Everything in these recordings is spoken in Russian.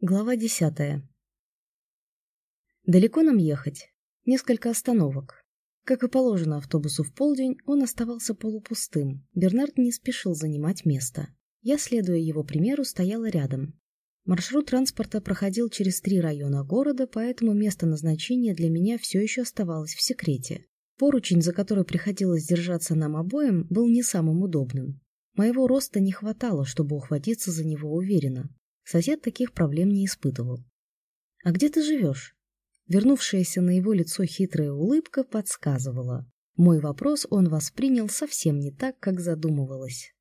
Глава десятая. Далеко нам ехать. Несколько остановок. Как и положено автобусу в полдень, он оставался полупустым. Бернард не спешил занимать место. Я, следуя его примеру, стояла рядом. Маршрут транспорта проходил через три района города, поэтому место назначения для меня все еще оставалось в секрете. Поручень, за который приходилось держаться нам обоим, был не самым удобным. Моего роста не хватало, чтобы ухватиться за него уверенно. Сосед таких проблем не испытывал. «А где ты живешь?» Вернувшаяся на его лицо хитрая улыбка подсказывала. Мой вопрос он воспринял совсем не так, как задумывалось.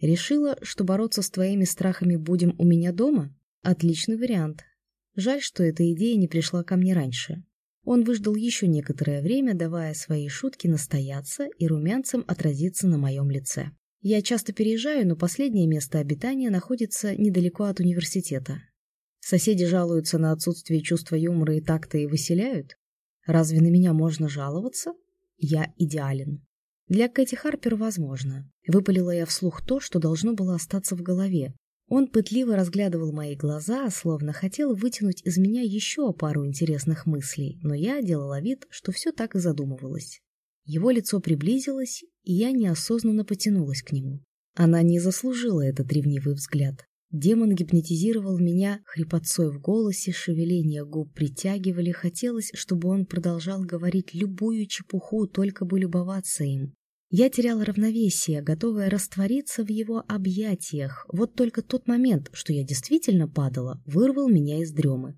«Решила, что бороться с твоими страхами будем у меня дома? Отличный вариант. Жаль, что эта идея не пришла ко мне раньше». Он выждал еще некоторое время, давая свои шутки настояться и румянцем отразиться на моем лице. Я часто переезжаю, но последнее место обитания находится недалеко от университета. Соседи жалуются на отсутствие чувства юмора и такта и выселяют. Разве на меня можно жаловаться? Я идеален. Для Кэти Харпер возможно. Выпалила я вслух то, что должно было остаться в голове. Он пытливо разглядывал мои глаза, словно хотел вытянуть из меня еще пару интересных мыслей, но я делала вид, что все так и задумывалось. Его лицо приблизилось, и я неосознанно потянулась к нему. Она не заслужила этот ревнивый взгляд. Демон гипнотизировал меня хрипотцой в голосе, шевеления губ притягивали, хотелось, чтобы он продолжал говорить любую чепуху, только бы любоваться им. Я теряла равновесие, готовая раствориться в его объятиях. Вот только тот момент, что я действительно падала, вырвал меня из дремы.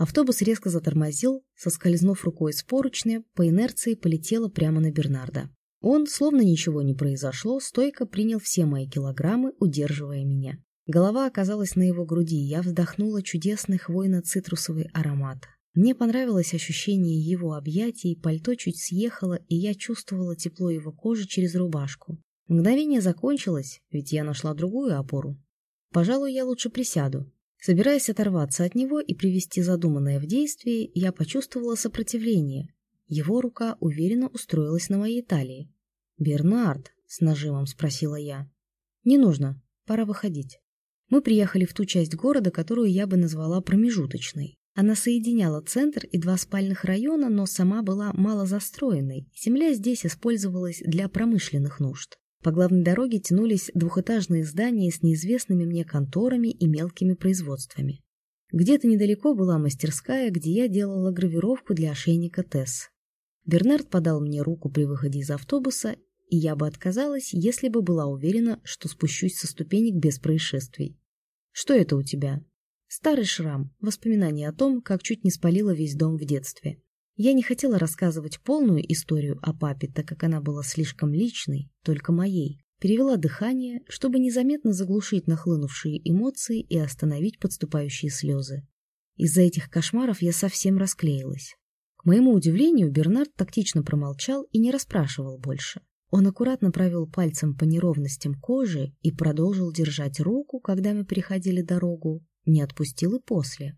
Автобус резко затормозил, соскользнув рукой с поручня, по инерции полетела прямо на Бернарда. Он, словно ничего не произошло, стойко принял все мои килограммы, удерживая меня. Голова оказалась на его груди, я вздохнула чудесный хвойно-цитрусовый аромат. Мне понравилось ощущение его объятий, пальто чуть съехало, и я чувствовала тепло его кожи через рубашку. Мгновение закончилось, ведь я нашла другую опору. Пожалуй, я лучше присяду, Собираясь оторваться от него и привести задуманное в действие, я почувствовала сопротивление. Его рука уверенно устроилась на моей талии. «Бернард?» — с нажимом спросила я. «Не нужно. Пора выходить». Мы приехали в ту часть города, которую я бы назвала промежуточной. Она соединяла центр и два спальных района, но сама была мало застроенной. Земля здесь использовалась для промышленных нужд. По главной дороге тянулись двухэтажные здания с неизвестными мне конторами и мелкими производствами. Где-то недалеко была мастерская, где я делала гравировку для ошейника Тесс. Бернард подал мне руку при выходе из автобуса, и я бы отказалась, если бы была уверена, что спущусь со ступенек без происшествий. «Что это у тебя?» Старый шрам, воспоминание о том, как чуть не спалила весь дом в детстве. Я не хотела рассказывать полную историю о папе, так как она была слишком личной, только моей. Перевела дыхание, чтобы незаметно заглушить нахлынувшие эмоции и остановить подступающие слезы. Из-за этих кошмаров я совсем расклеилась. К моему удивлению, Бернард тактично промолчал и не расспрашивал больше. Он аккуратно провел пальцем по неровностям кожи и продолжил держать руку, когда мы переходили дорогу, не отпустил и после.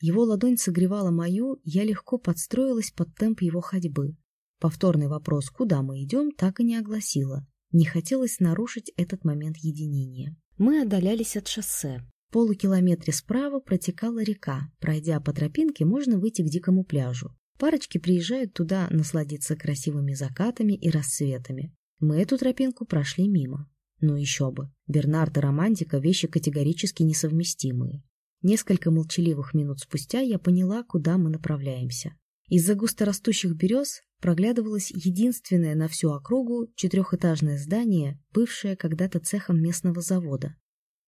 Его ладонь согревала мою, я легко подстроилась под темп его ходьбы. Повторный вопрос, куда мы идем, так и не огласила. Не хотелось нарушить этот момент единения. Мы отдалялись от шоссе. В полукилометре справа протекала река. Пройдя по тропинке, можно выйти к дикому пляжу. Парочки приезжают туда насладиться красивыми закатами и рассветами. Мы эту тропинку прошли мимо. Ну еще бы. Бернард и романтика – вещи категорически несовместимые. Несколько молчаливых минут спустя я поняла, куда мы направляемся. Из-за густорастущих берез проглядывалось единственное на всю округу четырехэтажное здание, бывшее когда-то цехом местного завода.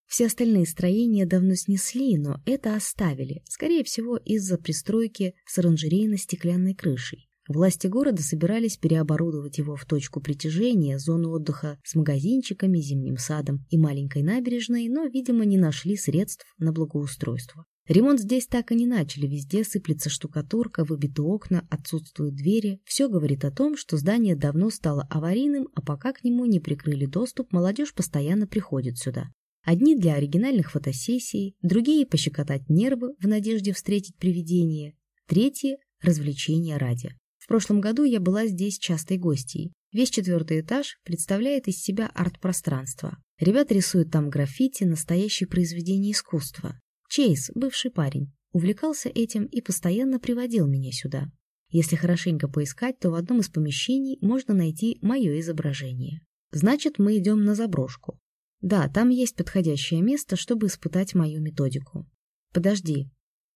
Все остальные строения давно снесли, но это оставили, скорее всего, из-за пристройки с оранжерейно-стеклянной крышей. Власти города собирались переоборудовать его в точку притяжения, зону отдыха с магазинчиками, зимним садом и маленькой набережной, но, видимо, не нашли средств на благоустройство. Ремонт здесь так и не начали, везде сыплется штукатурка, выбиты окна, отсутствуют двери. Все говорит о том, что здание давно стало аварийным, а пока к нему не прикрыли доступ, молодежь постоянно приходит сюда. Одни для оригинальных фотосессий, другие пощекотать нервы в надежде встретить привидение, третьи – развлечения ради прошлом году я была здесь частой гостьей. Весь четвертый этаж представляет из себя арт-пространство. Ребята рисуют там граффити, настоящее произведение искусства. Чейз, бывший парень, увлекался этим и постоянно приводил меня сюда. Если хорошенько поискать, то в одном из помещений можно найти мое изображение. Значит, мы идем на заброшку. Да, там есть подходящее место, чтобы испытать мою методику. Подожди.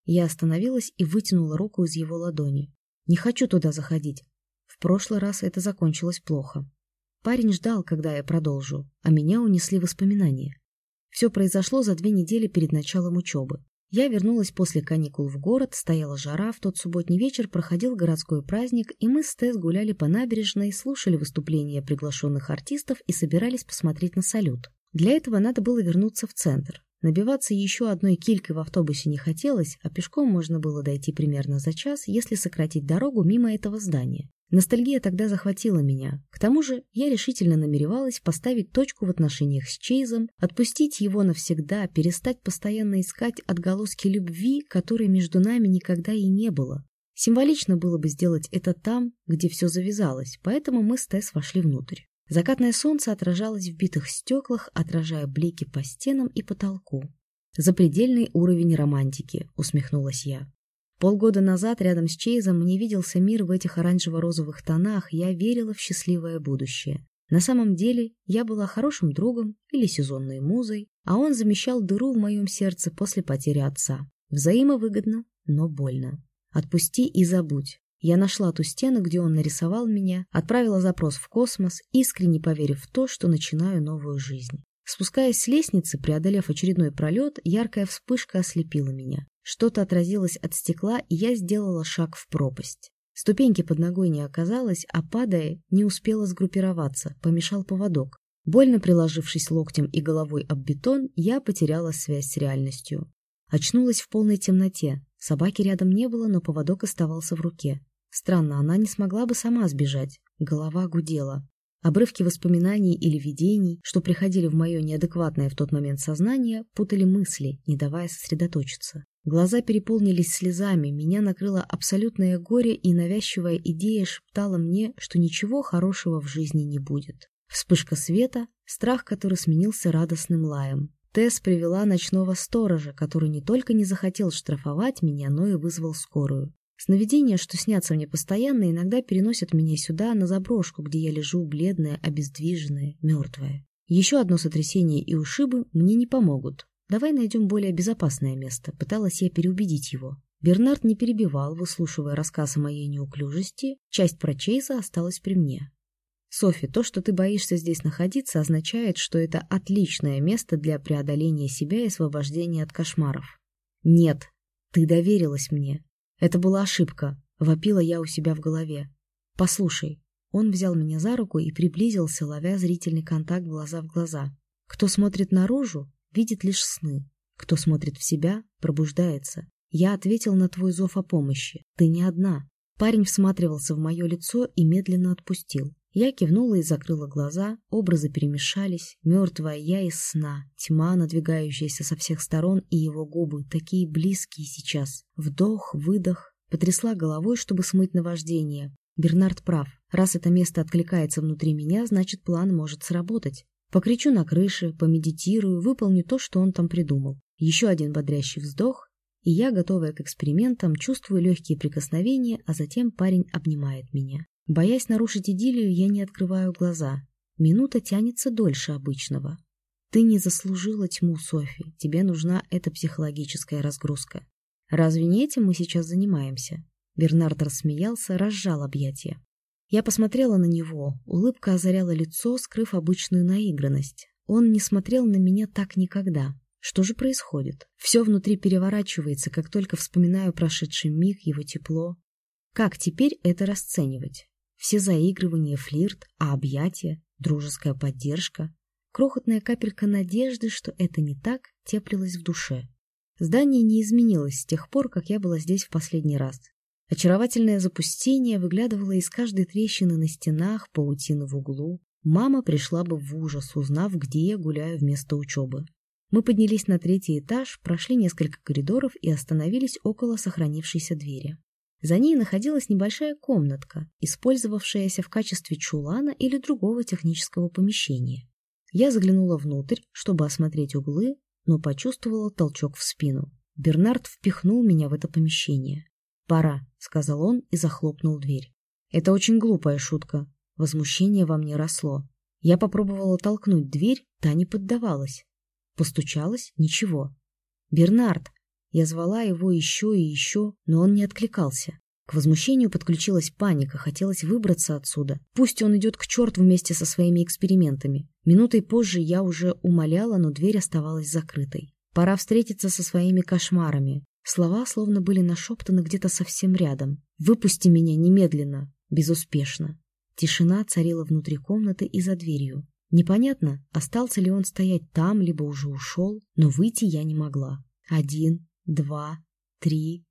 Я остановилась и вытянула руку из его ладони. Не хочу туда заходить. В прошлый раз это закончилось плохо. Парень ждал, когда я продолжу, а меня унесли воспоминания. Все произошло за две недели перед началом учебы. Я вернулась после каникул в город, стояла жара, в тот субботний вечер проходил городской праздник, и мы с Тесс гуляли по набережной, слушали выступления приглашенных артистов и собирались посмотреть на салют. Для этого надо было вернуться в центр. Набиваться еще одной килькой в автобусе не хотелось, а пешком можно было дойти примерно за час, если сократить дорогу мимо этого здания. Ностальгия тогда захватила меня. К тому же я решительно намеревалась поставить точку в отношениях с Чейзом, отпустить его навсегда, перестать постоянно искать отголоски любви, которой между нами никогда и не было. Символично было бы сделать это там, где все завязалось, поэтому мы с Тесс вошли внутрь. Закатное солнце отражалось в битых стеклах, отражая блики по стенам и потолку. «Запредельный уровень романтики», — усмехнулась я. Полгода назад рядом с Чейзом мне виделся мир в этих оранжево-розовых тонах, я верила в счастливое будущее. На самом деле я была хорошим другом или сезонной музой, а он замещал дыру в моем сердце после потери отца. Взаимовыгодно, но больно. Отпусти и забудь. Я нашла ту стену, где он нарисовал меня, отправила запрос в космос, искренне поверив в то, что начинаю новую жизнь. Спускаясь с лестницы, преодолев очередной пролет, яркая вспышка ослепила меня. Что-то отразилось от стекла, и я сделала шаг в пропасть. Ступеньки под ногой не оказалось, а падая, не успела сгруппироваться, помешал поводок. Больно приложившись локтем и головой об бетон, я потеряла связь с реальностью. Очнулась в полной темноте. Собаки рядом не было, но поводок оставался в руке. Странно, она не смогла бы сама сбежать. Голова гудела. Обрывки воспоминаний или видений, что приходили в мое неадекватное в тот момент сознание, путали мысли, не давая сосредоточиться. Глаза переполнились слезами, меня накрыло абсолютное горе, и навязчивая идея шептала мне, что ничего хорошего в жизни не будет. Вспышка света, страх, который сменился радостным лаем. Тесс привела ночного сторожа, который не только не захотел штрафовать меня, но и вызвал скорую. Сновидения, что снятся мне постоянно, иногда переносят меня сюда, на заброшку, где я лежу бледная, обездвиженная, мертвая. Еще одно сотрясение и ушибы мне не помогут. «Давай найдем более безопасное место», — пыталась я переубедить его. Бернард не перебивал, выслушивая рассказ о моей неуклюжести. Часть про Чейза осталась при мне. «Софи, то, что ты боишься здесь находиться, означает, что это отличное место для преодоления себя и освобождения от кошмаров». «Нет, ты доверилась мне. Это была ошибка», — вопила я у себя в голове. «Послушай». Он взял меня за руку и приблизился, ловя зрительный контакт глаза в глаза. «Кто смотрит наружу, видит лишь сны. Кто смотрит в себя, пробуждается. Я ответил на твой зов о помощи. Ты не одна. Парень всматривался в мое лицо и медленно отпустил. Я кивнула и закрыла глаза, образы перемешались, мертвая я из сна, тьма, надвигающаяся со всех сторон, и его губы, такие близкие сейчас. Вдох, выдох, потрясла головой, чтобы смыть наваждение. Бернард прав. Раз это место откликается внутри меня, значит, план может сработать. Покричу на крыше, помедитирую, выполню то, что он там придумал. Еще один бодрящий вздох, и я, готовая к экспериментам, чувствую легкие прикосновения, а затем парень обнимает меня. Боясь нарушить идиллию, я не открываю глаза. Минута тянется дольше обычного. Ты не заслужила тьму, Софи. Тебе нужна эта психологическая разгрузка. Разве не этим мы сейчас занимаемся? Бернард рассмеялся, разжал объятия. Я посмотрела на него, улыбка озаряла лицо, скрыв обычную наигранность. Он не смотрел на меня так никогда. Что же происходит? Все внутри переворачивается, как только вспоминаю прошедший миг, его тепло. Как теперь это расценивать? Все заигрывания, флирт, а объятия, дружеская поддержка. Крохотная капелька надежды, что это не так, теплилась в душе. Здание не изменилось с тех пор, как я была здесь в последний раз. Очаровательное запустение выглядывало из каждой трещины на стенах, паутины в углу. Мама пришла бы в ужас, узнав, где я гуляю вместо учебы. Мы поднялись на третий этаж, прошли несколько коридоров и остановились около сохранившейся двери. За ней находилась небольшая комнатка, использовавшаяся в качестве чулана или другого технического помещения. Я заглянула внутрь, чтобы осмотреть углы, но почувствовала толчок в спину. Бернард впихнул меня в это помещение. «Пора», — сказал он и захлопнул дверь. Это очень глупая шутка. Возмущение во мне росло. Я попробовала толкнуть дверь, та не поддавалась. Постучалась — ничего. «Бернард!» Я звала его еще и еще, но он не откликался. К возмущению подключилась паника, хотелось выбраться отсюда. Пусть он идет к черту вместе со своими экспериментами. Минутой позже я уже умоляла, но дверь оставалась закрытой. Пора встретиться со своими кошмарами. Слова словно были нашептаны где-то совсем рядом. «Выпусти меня немедленно!» Безуспешно. Тишина царила внутри комнаты и за дверью. Непонятно, остался ли он стоять там, либо уже ушел, но выйти я не могла. Один, два, три.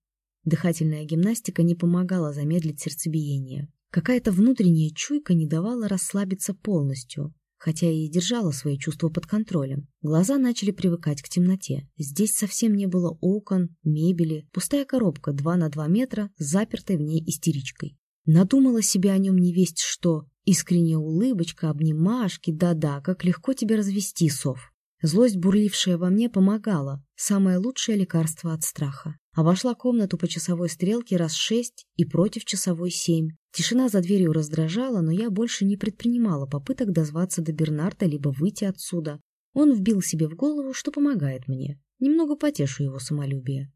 Дыхательная гимнастика не помогала замедлить сердцебиение. Какая-то внутренняя чуйка не давала расслабиться полностью, хотя и держала свои чувства под контролем. Глаза начали привыкать к темноте. Здесь совсем не было окон, мебели, пустая коробка 2 на 2 метра с запертой в ней истеричкой. Надумала себе о нем не весть что. Искренняя улыбочка, обнимашки, да-да, как легко тебя развести, сов. Злость, бурлившая во мне, помогала. Самое лучшее лекарство от страха. Обошла комнату по часовой стрелке раз шесть и против часовой семь. Тишина за дверью раздражала, но я больше не предпринимала попыток дозваться до Бернарда либо выйти отсюда. Он вбил себе в голову, что помогает мне. Немного потешу его самолюбие.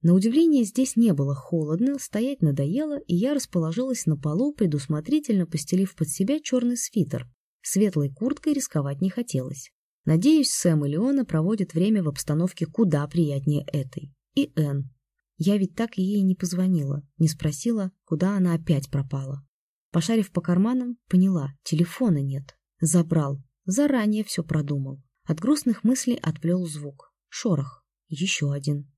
На удивление здесь не было холодно, стоять надоело, и я расположилась на полу, предусмотрительно постелив под себя черный свитер. Светлой курткой рисковать не хотелось. Надеюсь, Сэм и Леона проводят время в обстановке куда приятнее этой. И Энн. Я ведь так ей не позвонила, не спросила, куда она опять пропала. Пошарив по карманам, поняла, телефона нет. Забрал. Заранее все продумал. От грустных мыслей отплел звук. Шорох. Еще один.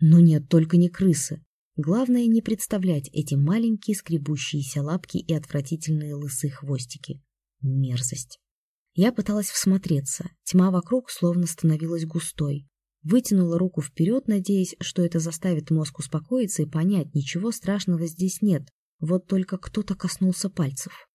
Но нет, только не крысы. Главное не представлять эти маленькие скребущиеся лапки и отвратительные лысые хвостики. Мерзость. Я пыталась всмотреться. Тьма вокруг словно становилась густой. Вытянула руку вперед, надеясь, что это заставит мозг успокоиться и понять, ничего страшного здесь нет. Вот только кто-то коснулся пальцев.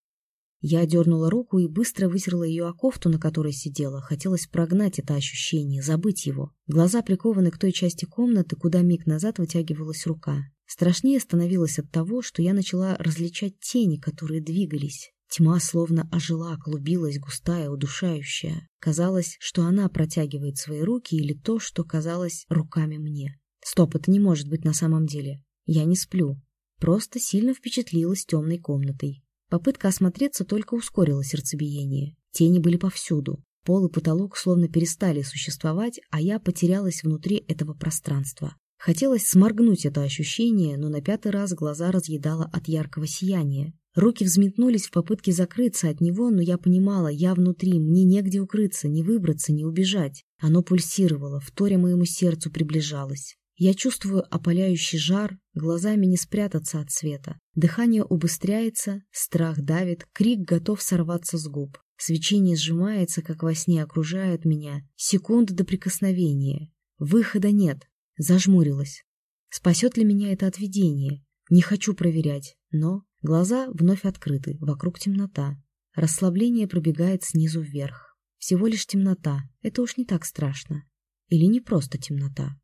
Я дернула руку и быстро вытерла ее о кофту, на которой сидела. Хотелось прогнать это ощущение, забыть его. Глаза прикованы к той части комнаты, куда миг назад вытягивалась рука. Страшнее становилось от того, что я начала различать тени, которые двигались. Тьма словно ожила, клубилась, густая, удушающая. Казалось, что она протягивает свои руки или то, что казалось руками мне. Стоп, это не может быть на самом деле. Я не сплю. Просто сильно впечатлилась темной комнатой. Попытка осмотреться только ускорила сердцебиение. Тени были повсюду. Пол и потолок словно перестали существовать, а я потерялась внутри этого пространства. Хотелось сморгнуть это ощущение, но на пятый раз глаза разъедало от яркого сияния. Руки взметнулись в попытке закрыться от него, но я понимала, я внутри, мне негде укрыться, не выбраться, не убежать. Оно пульсировало, вторя моему сердцу приближалось. Я чувствую опаляющий жар, глазами не спрятаться от света. Дыхание убыстряется, страх давит, крик готов сорваться с губ. Свечение сжимается, как во сне окружает меня. Секунда до прикосновения. Выхода нет. Зажмурилась. Спасет ли меня это от видения? Не хочу проверять, но Глаза вновь открыты, вокруг темнота. Расслабление пробегает снизу вверх. Всего лишь темнота, это уж не так страшно. Или не просто темнота.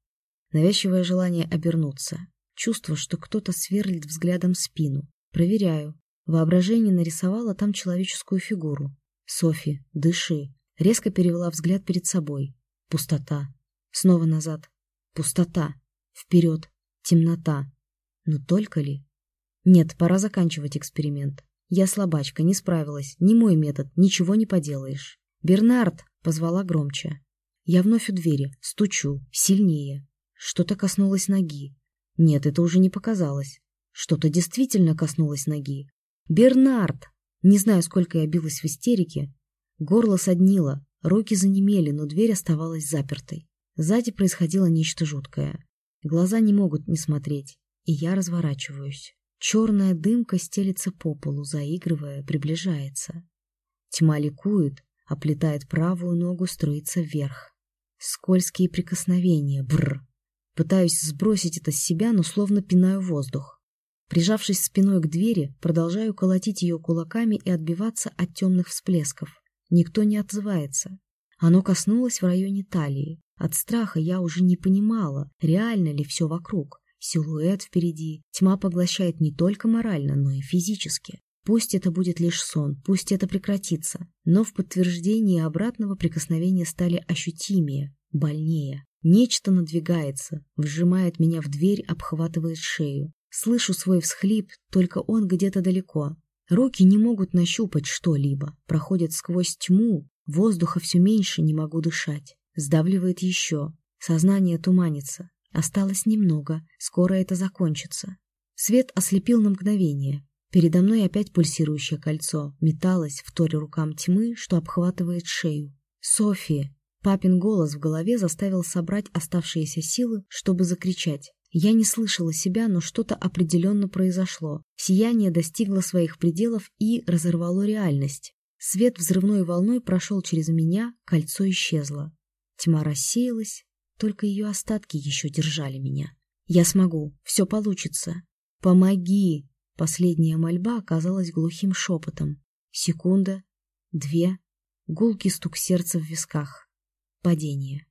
Навязчивое желание обернуться. Чувство, что кто-то сверлит взглядом спину. Проверяю. Воображение нарисовало там человеческую фигуру. Софи, дыши. Резко перевела взгляд перед собой. Пустота. Снова назад. Пустота. Вперед. Темнота. Но только ли? Нет, пора заканчивать эксперимент. Я слабачка, не справилась. Не мой метод, ничего не поделаешь. «Бернард!» — позвала громче. Я вновь у двери, стучу, сильнее. Что-то коснулось ноги. Нет, это уже не показалось. Что-то действительно коснулось ноги. «Бернард!» Не знаю, сколько я билась в истерике. Горло соднило, руки занемели, но дверь оставалась запертой. Сзади происходило нечто жуткое. Глаза не могут не смотреть, и я разворачиваюсь. Черная дымка стелится по полу, заигрывая, приближается. Тьма ликует, оплетает правую ногу, струится вверх. Скользкие прикосновения, бр. Пытаюсь сбросить это с себя, но словно пинаю воздух. Прижавшись спиной к двери, продолжаю колотить ее кулаками и отбиваться от темных всплесков. Никто не отзывается. Оно коснулось в районе талии. От страха я уже не понимала, реально ли все вокруг. Силуэт впереди. Тьма поглощает не только морально, но и физически. Пусть это будет лишь сон, пусть это прекратится, но в подтверждении обратного прикосновения стали ощутимее, больнее. Нечто надвигается, вжимает меня в дверь, обхватывает шею. Слышу свой всхлип, только он где-то далеко. Руки не могут нащупать что-либо, проходят сквозь тьму, воздуха все меньше, не могу дышать. Сдавливает еще, сознание туманится. Осталось немного, скоро это закончится. Свет ослепил на мгновение. Передо мной опять пульсирующее кольцо, металось в торе рукам тьмы, что обхватывает шею. «София!» Папин голос в голове заставил собрать оставшиеся силы, чтобы закричать. Я не слышала себя, но что-то определенно произошло. Сияние достигло своих пределов и разорвало реальность. Свет взрывной волной прошел через меня, кольцо исчезло. Тьма рассеялась, только ее остатки еще держали меня. Я смогу, все получится. Помоги! Последняя мольба оказалась глухим шепотом. Секунда, две, гулкий стук сердца в висках. Падение.